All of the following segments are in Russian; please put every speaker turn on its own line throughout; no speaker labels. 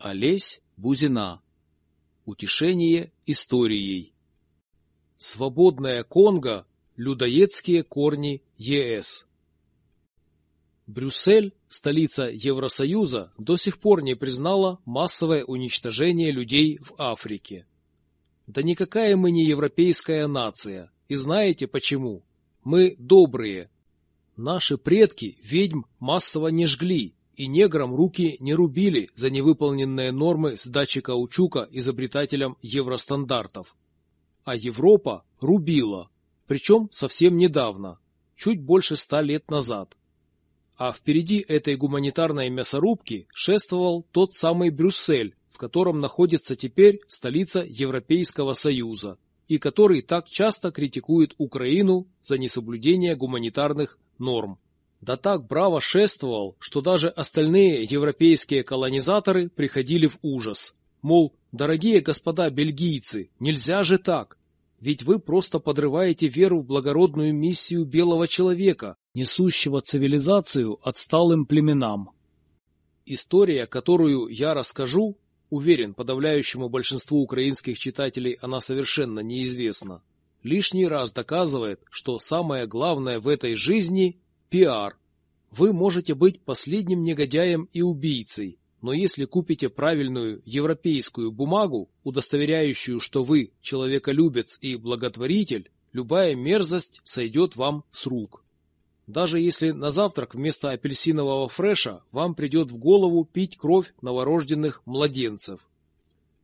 Олесь Бузина. Утешение историей. Свободная Конго. Людоедские корни ЕС. Брюссель, столица Евросоюза, до сих пор не признала массовое уничтожение людей в Африке. Да никакая мы не европейская нация. И знаете почему? Мы добрые. Наши предки ведьм массово не жгли, и неграм руки не рубили за невыполненные нормы сдачи каучука изобретателям евростандартов. А Европа рубила, причем совсем недавно, чуть больше ста лет назад. А впереди этой гуманитарной мясорубки шествовал тот самый Брюссель, в котором находится теперь столица Европейского Союза, и который так часто критикует Украину за несоблюдение гуманитарных норм. Да так браво шествовал, что даже остальные европейские колонизаторы приходили в ужас. Мол, дорогие господа бельгийцы, нельзя же так. Ведь вы просто подрываете веру в благородную миссию белого человека, несущего цивилизацию отсталым племенам. История, которую я расскажу, уверен, подавляющему большинству украинских читателей она совершенно неизвестна, лишний раз доказывает, что самое главное в этой жизни Пиар. Вы можете быть последним негодяем и убийцей, но если купите правильную европейскую бумагу, удостоверяющую, что вы человеколюбец и благотворитель, любая мерзость сойдет вам с рук. Даже если на завтрак вместо апельсинового фреша вам придет в голову пить кровь новорожденных младенцев.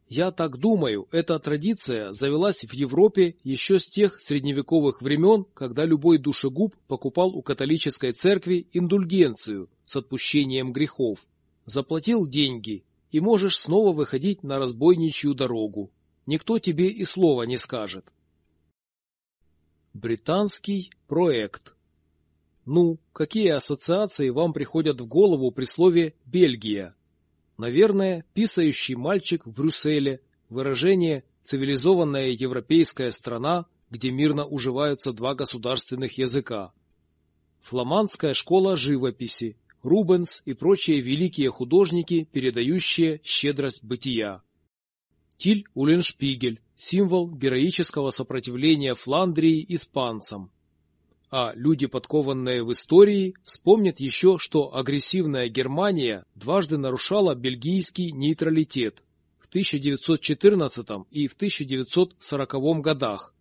Я так думаю, эта традиция завелась в Европе еще с тех средневековых времен, когда любой душегуб покупал у католической церкви индульгенцию с отпущением грехов. Заплатил деньги, и можешь снова выходить на разбойничью дорогу. Никто тебе и слова не скажет. Британский проект Ну, какие ассоциации вам приходят в голову при слове «Бельгия»? Наверное, писающий мальчик в Брюсселе, выражение «цивилизованная европейская страна», где мирно уживаются два государственных языка. Фламандская школа живописи, Рубенс и прочие великие художники, передающие щедрость бытия. Тиль Уленшпигель – символ героического сопротивления Фландрии испанцам. А люди, подкованные в истории, вспомнят еще, что агрессивная Германия дважды нарушала бельгийский нейтралитет в 1914 и в 1940 годах.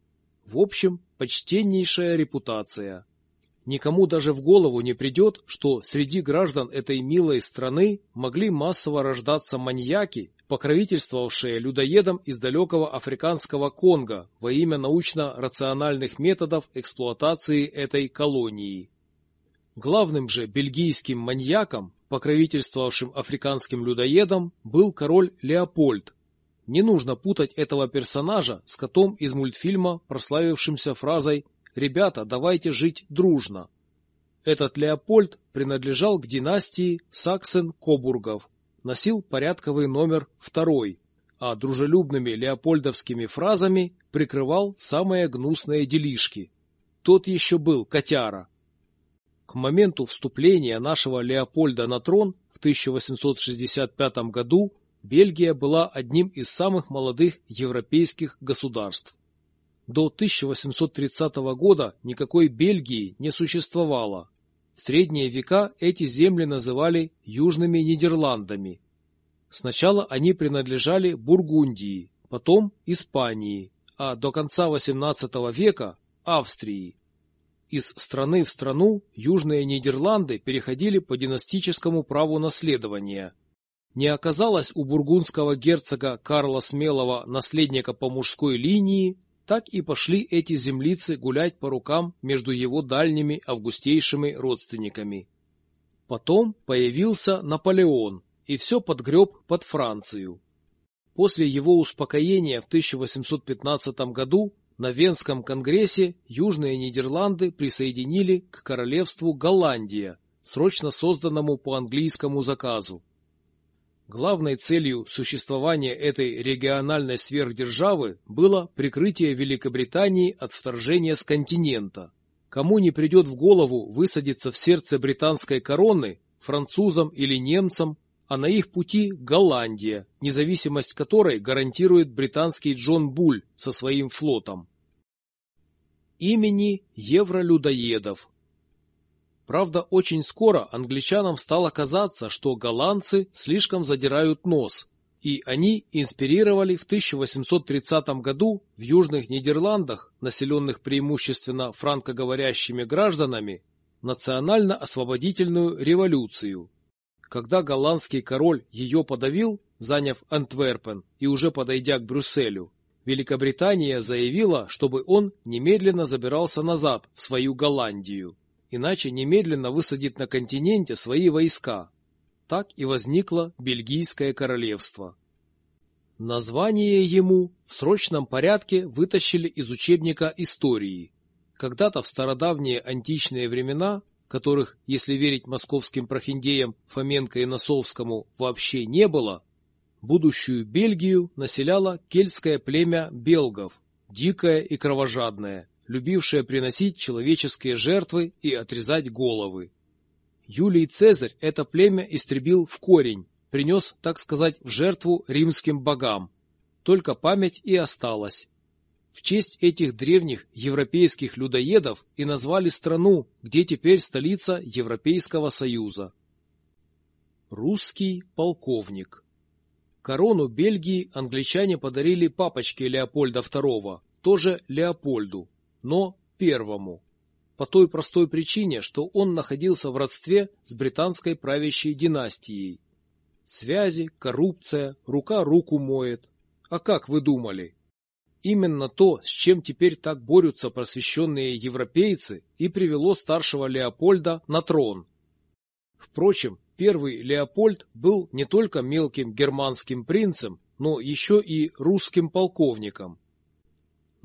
В общем, почтеннейшая репутация. Никому даже в голову не придет, что среди граждан этой милой страны могли массово рождаться маньяки, покровительствовавшие людоедам из далекого африканского Конго во имя научно-рациональных методов эксплуатации этой колонии. Главным же бельгийским маньяком, покровительствовавшим африканским людоедам, был король Леопольд. Не нужно путать этого персонажа с котом из мультфильма, прославившимся фразой «Ребята, давайте жить дружно». Этот Леопольд принадлежал к династии Саксен-Кобургов, носил порядковый номер второй, а дружелюбными леопольдовскими фразами прикрывал самые гнусные делишки. Тот еще был котяра. К моменту вступления нашего Леопольда на трон в 1865 году Бельгия была одним из самых молодых европейских государств. До 1830 года никакой Бельгии не существовало. В средние века эти земли называли Южными Нидерландами. Сначала они принадлежали Бургундии, потом Испании, а до конца XVIII века – Австрии. Из страны в страну Южные Нидерланды переходили по династическому праву наследования. Не оказалось у бургундского герцога Карла Смелого наследника по мужской линии, так и пошли эти землицы гулять по рукам между его дальними августейшими родственниками. Потом появился Наполеон и все подгреб под Францию. После его успокоения в 1815 году на Венском конгрессе Южные Нидерланды присоединили к королевству Голландия, срочно созданному по английскому заказу. Главной целью существования этой региональной сверхдержавы было прикрытие Великобритании от вторжения с континента. Кому не придет в голову высадиться в сердце британской короны, французам или немцам, а на их пути Голландия, независимость которой гарантирует британский Джон Буль со своим флотом. Имени евролюдоедов Правда, очень скоро англичанам стало казаться, что голландцы слишком задирают нос, и они инспирировали в 1830 году в Южных Нидерландах, населенных преимущественно франкоговорящими гражданами, национально-освободительную революцию. Когда голландский король ее подавил, заняв Антверпен и уже подойдя к Брюсселю, Великобритания заявила, чтобы он немедленно забирался назад в свою Голландию иначе немедленно высадит на континенте свои войска. Так и возникло Бельгийское королевство. Название ему в срочном порядке вытащили из учебника истории. Когда-то в стародавние античные времена, которых, если верить московским прохиндеям Фоменко и Носовскому, вообще не было, будущую Бельгию населяло кельтское племя белгов, дикое и кровожадное, любившая приносить человеческие жертвы и отрезать головы. Юлий Цезарь это племя истребил в корень, принес, так сказать, в жертву римским богам. Только память и осталась. В честь этих древних европейских людоедов и назвали страну, где теперь столица Европейского Союза. Русский полковник Корону Бельгии англичане подарили папочке Леопольда II, тоже Леопольду, но первому. По той простой причине, что он находился в родстве с британской правящей династией. Связи, коррупция, рука руку моет. А как вы думали? Именно то, с чем теперь так борются просвещенные европейцы, и привело старшего Леопольда на трон. Впрочем, первый Леопольд был не только мелким германским принцем, но еще и русским полковником.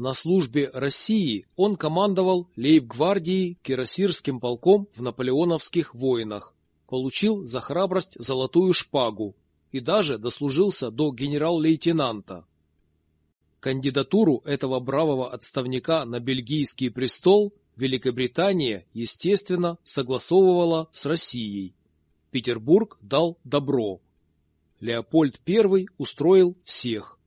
На службе России он командовал лейб-гвардией Кирасирским полком в наполеоновских войнах, получил за храбрость золотую шпагу и даже дослужился до генерал-лейтенанта. Кандидатуру этого бравого отставника на бельгийский престол Великобритания, естественно, согласовывала с Россией. Петербург дал добро. Леопольд I устроил всех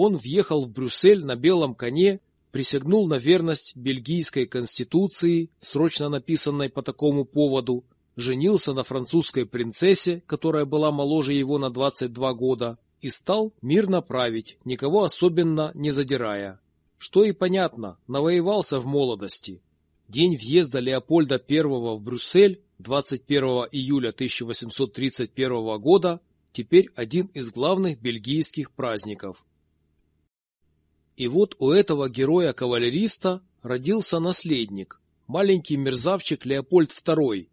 он въехал в Брюссель на белом коне, присягнул на верность бельгийской конституции, срочно написанной по такому поводу, женился на французской принцессе, которая была моложе его на 22 года, и стал мирно править, никого особенно не задирая. Что и понятно, навоевался в молодости. День въезда Леопольда I в Брюссель 21 июля 1831 года теперь один из главных бельгийских праздников. И вот у этого героя-кавалериста родился наследник, маленький мерзавчик Леопольд II.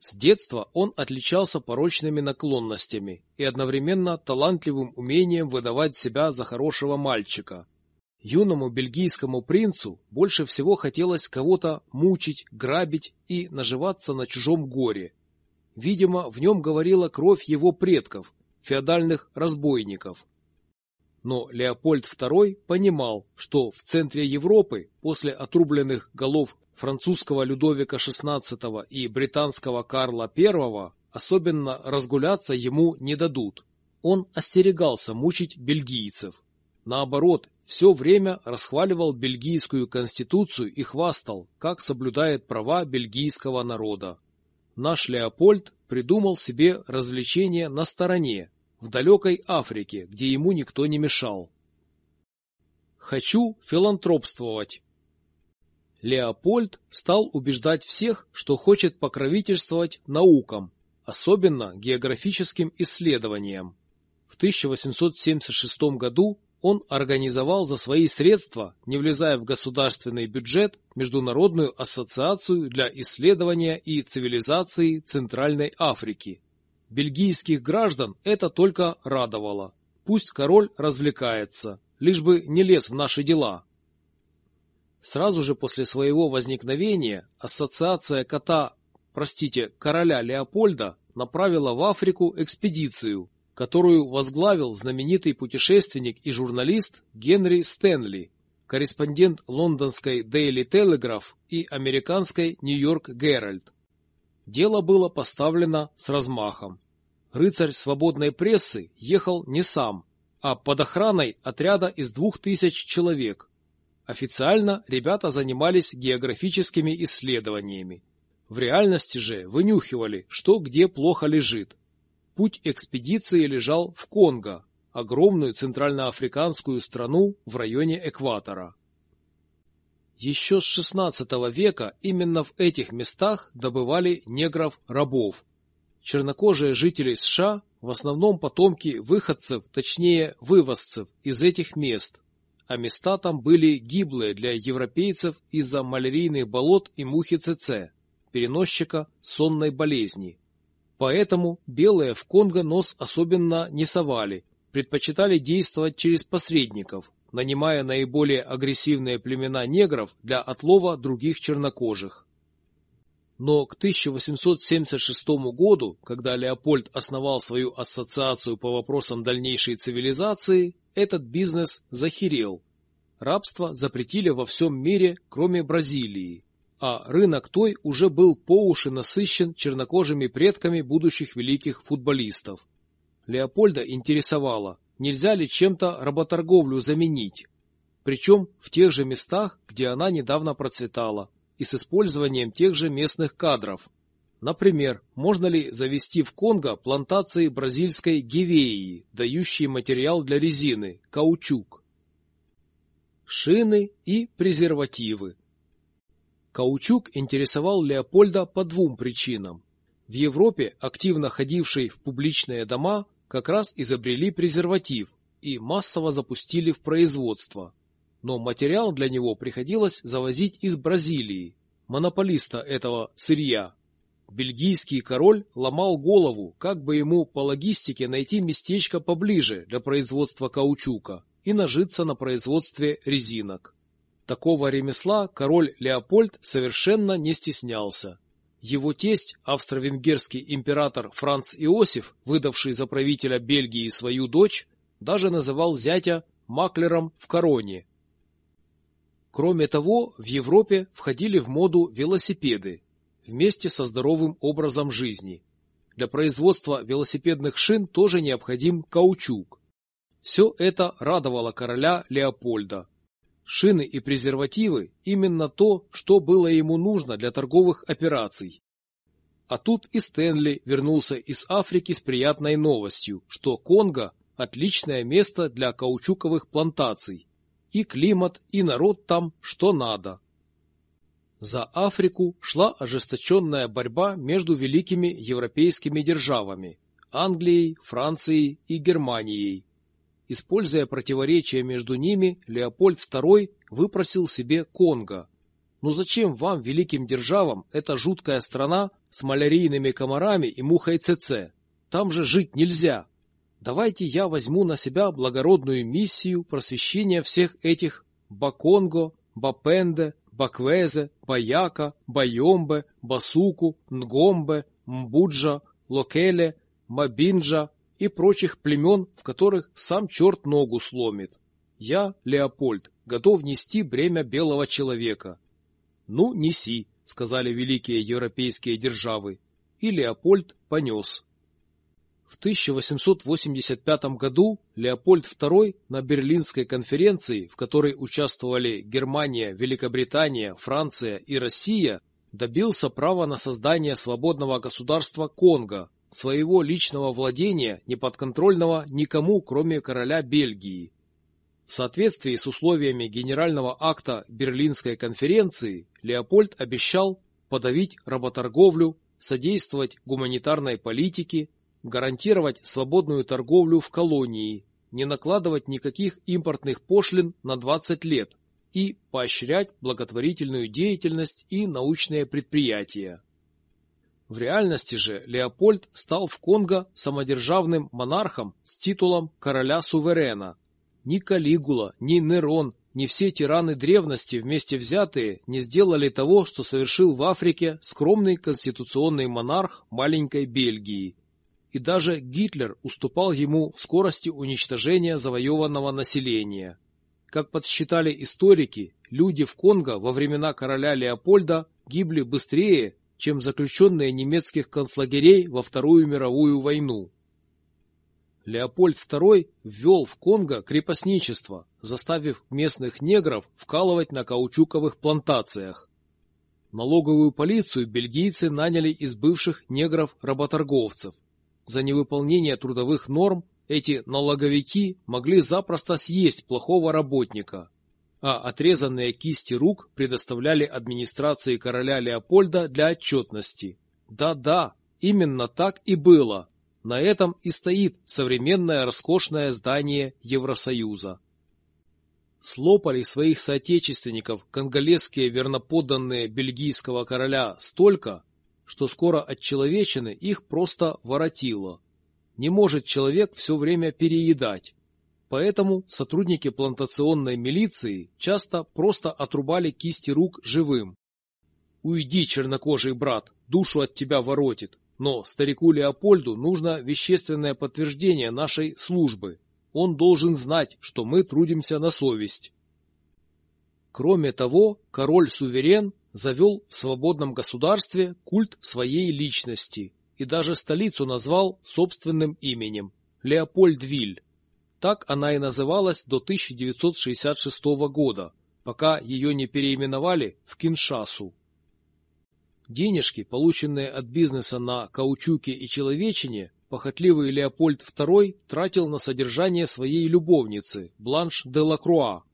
С детства он отличался порочными наклонностями и одновременно талантливым умением выдавать себя за хорошего мальчика. Юному бельгийскому принцу больше всего хотелось кого-то мучить, грабить и наживаться на чужом горе. Видимо, в нем говорила кровь его предков, феодальных разбойников. Но Леопольд II понимал, что в центре Европы после отрубленных голов французского Людовика XVI и британского Карла I особенно разгуляться ему не дадут. Он остерегался мучить бельгийцев. Наоборот, все время расхваливал бельгийскую конституцию и хвастал, как соблюдает права бельгийского народа. Наш Леопольд придумал себе развлечение на стороне, в далекой Африке, где ему никто не мешал. Хочу филантропствовать. Леопольд стал убеждать всех, что хочет покровительствовать наукам, особенно географическим исследованиям. В 1876 году он организовал за свои средства, не влезая в государственный бюджет, Международную ассоциацию для исследования и цивилизации Центральной Африки, Бельгийских граждан это только радовало. Пусть король развлекается, лишь бы не лез в наши дела. Сразу же после своего возникновения ассоциация кота, простите, короля Леопольда направила в Африку экспедицию, которую возглавил знаменитый путешественник и журналист Генри Стэнли, корреспондент лондонской Daily Telegraph и американской New York Herald. Дело было поставлено с размахом. рыцарь свободной прессы ехал не сам, а под охраной отряда из двух тысяч человек. Официально ребята занимались географическими исследованиями. В реальности же вынюхивали, что где плохо лежит. Путь экспедиции лежал в Конго, огромную центральноафриканскую страну в районе экватора. Еще с XVI века именно в этих местах добывали негров-рабов. Чернокожие жители США в основном потомки выходцев, точнее вывозцев из этих мест, а места там были гиблые для европейцев из-за малярийных болот и мухи ЦЦ, переносчика сонной болезни. Поэтому белые в Конго нос особенно не совали, предпочитали действовать через посредников, нанимая наиболее агрессивные племена негров для отлова других чернокожих. Но к 1876 году, когда Леопольд основал свою ассоциацию по вопросам дальнейшей цивилизации, этот бизнес захерел. Рабство запретили во всем мире, кроме Бразилии, а рынок той уже был по уши насыщен чернокожими предками будущих великих футболистов. Леопольда интересовало, нельзя ли чем-то работорговлю заменить, причем в тех же местах, где она недавно процветала, и с использованием тех же местных кадров. Например, можно ли завести в Конго плантации бразильской гивеи, дающие материал для резины, каучук, шины и презервативы. Каучук интересовал Леопольда по двум причинам. В Европе, активно ходившей в публичные дома, как раз изобрели презерватив и массово запустили в производство. Но материал для него приходилось завозить из Бразилии, монополиста этого сырья. Бельгийский король ломал голову, как бы ему по логистике найти местечко поближе для производства каучука и нажиться на производстве резинок. Такого ремесла король Леопольд совершенно не стеснялся. Его тесть, австро-венгерский император Франц Иосиф, выдавший за правителя Бельгии свою дочь, даже называл зятя маклером в короне. Кроме того, в Европе входили в моду велосипеды вместе со здоровым образом жизни. Для производства велосипедных шин тоже необходим каучук. Все это радовало короля Леопольда. Шины и презервативы – именно то, что было ему нужно для торговых операций. А тут и Стэнли вернулся из Африки с приятной новостью, что Конго – отличное место для каучуковых плантаций. И климат, и народ там что надо. За Африку шла ожесточенная борьба между великими европейскими державами – Англией, Францией и Германией. Используя противоречия между ними, Леопольд II выпросил себе Конго. Но «Ну зачем вам, великим державам, эта жуткая страна с малярийными комарами и мухой ЦЦ? Там же жить нельзя. Давайте я возьму на себя благородную миссию просвещения всех этих Баконго, Бапенде, Баквезе, Баяка, Байомбе, Басуку, Нгомбе, Мбуджа, Локеле, Мабинджа, и прочих племен, в которых сам черт ногу сломит. Я, Леопольд, готов нести бремя белого человека. Ну, неси, сказали великие европейские державы, и Леопольд понес. В 1885 году Леопольд II на Берлинской конференции, в которой участвовали Германия, Великобритания, Франция и Россия, добился права на создание свободного государства Конго, своего личного владения, не подконтрольного никому, кроме короля Бельгии. В соответствии с условиями Генерального акта Берлинской конференции Леопольд обещал подавить работорговлю, содействовать гуманитарной политике, гарантировать свободную торговлю в колонии, не накладывать никаких импортных пошлин на 20 лет и поощрять благотворительную деятельность и научные предприятия. В реальности же Леопольд стал в Конго самодержавным монархом с титулом короля-суверена. Ни Калигула, ни Нерон, ни все тираны древности вместе взятые не сделали того, что совершил в Африке скромный конституционный монарх маленькой Бельгии. И даже Гитлер уступал ему в скорости уничтожения завоеванного населения. Как подсчитали историки, люди в Конго во времена короля Леопольда гибли быстрее, чем заключенные немецких концлагерей во Вторую мировую войну. Леопольд II ввел в Конго крепостничество, заставив местных негров вкалывать на каучуковых плантациях. Налоговую полицию бельгийцы наняли из бывших негров-работорговцев. За невыполнение трудовых норм эти налоговики могли запросто съесть плохого работника, а отрезанные кисти рук предоставляли администрации короля Леопольда для отчетности. Да-да, именно так и было. На этом и стоит современное роскошное здание Евросоюза. Слопали своих соотечественников конголезские верноподданные бельгийского короля столько, что скоро от человечины их просто воротило. Не может человек все время переедать. Поэтому сотрудники плантационной милиции часто просто отрубали кисти рук живым. «Уйди, чернокожий брат, душу от тебя воротит, но старику Леопольду нужно вещественное подтверждение нашей службы. Он должен знать, что мы трудимся на совесть». Кроме того, король-суверен завел в свободном государстве культ своей личности и даже столицу назвал собственным именем – Леопольдвиль. Так она и называлась до 1966 года, пока ее не переименовали в Киншасу. Денежки, полученные от бизнеса на каучуке и человечине, похотливый Леопольд II тратил на содержание своей любовницы Бланш де Лакруа,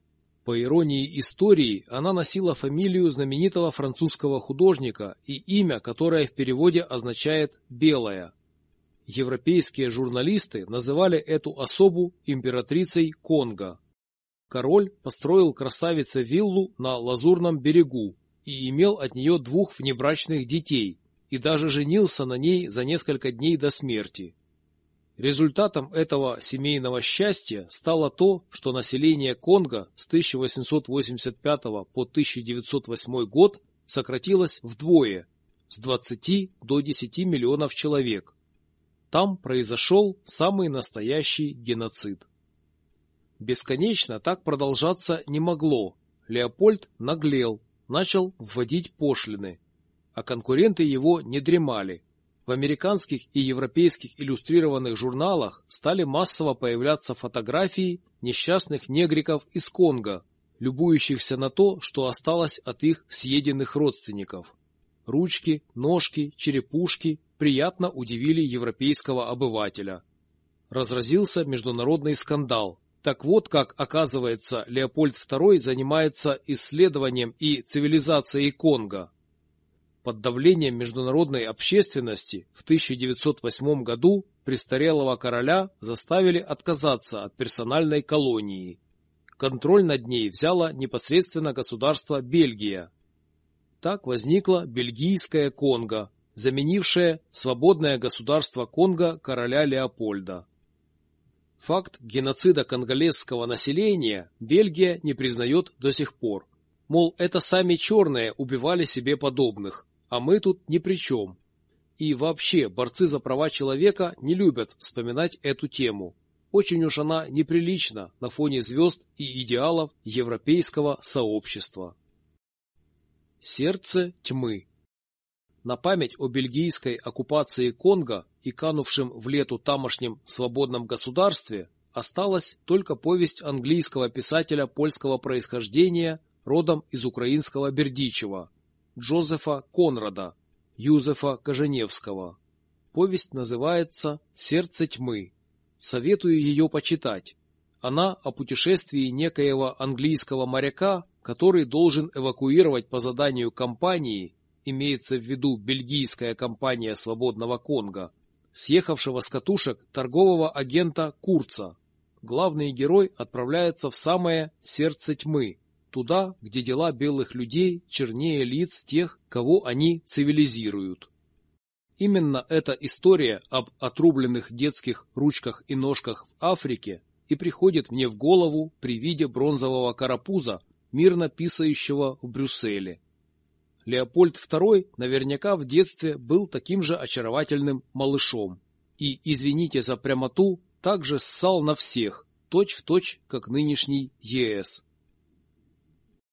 по иронии истории, она носила фамилию знаменитого французского художника и имя, которое в переводе означает «белая». Европейские журналисты называли эту особу императрицей Конго. Король построил красавице виллу на Лазурном берегу и имел от нее двух внебрачных детей, и даже женился на ней за несколько дней до смерти. Результатом этого семейного счастья стало то, что население Конго с 1885 по 1908 год сократилось вдвое, с 20 до 10 миллионов человек. Там произошел самый настоящий геноцид. Бесконечно так продолжаться не могло. Леопольд наглел, начал вводить пошлины, а конкуренты его не дремали – в американских и европейских иллюстрированных журналах стали массово появляться фотографии несчастных негриков из Конго, любующихся на то, что осталось от их съеденных родственников. Ручки, ножки, черепушки приятно удивили европейского обывателя. Разразился международный скандал. Так вот как, оказывается, Леопольд II занимается исследованием и цивилизацией Конго. Под давлением международной общественности в 1908 году престарелого короля заставили отказаться от персональной колонии. Контроль над ней взяло непосредственно государство Бельгия. Так возникла бельгийская Конго, заменившая свободное государство Конго короля Леопольда. Факт геноцида конголезского населения Бельгия не признает до сих пор. Мол, это сами черные убивали себе подобных, а мы тут ни при чем. И вообще, борцы за права человека не любят вспоминать эту тему. Очень уж она неприлична на фоне звезд и идеалов европейского сообщества. Сердце тьмы На память о бельгийской оккупации Конго и канувшем в лету тамошнем свободном государстве осталась только повесть английского писателя польского происхождения родом из украинского Бердичева – Джозефа Конрада, Юзефа Коженевского. Повесть называется «Сердце тьмы». Советую ее почитать. Она о путешествии некоего английского моряка, который должен эвакуировать по заданию компании, имеется в виду бельгийская компания свободного Конго, съехавшего с катушек торгового агента Курца. Главный герой отправляется в самое сердце тьмы, туда, где дела белых людей чернее лиц тех, кого они цивилизируют. Именно эта история об отрубленных детских ручках и ножках в Африке и приходит мне в голову при виде бронзового карапуза, мирно писающего в Брюсселе. Леопольд II наверняка в детстве был таким же очаровательным малышом и, извините за прямоту, также ссал на всех, точь в точь, как нынешний ЕС.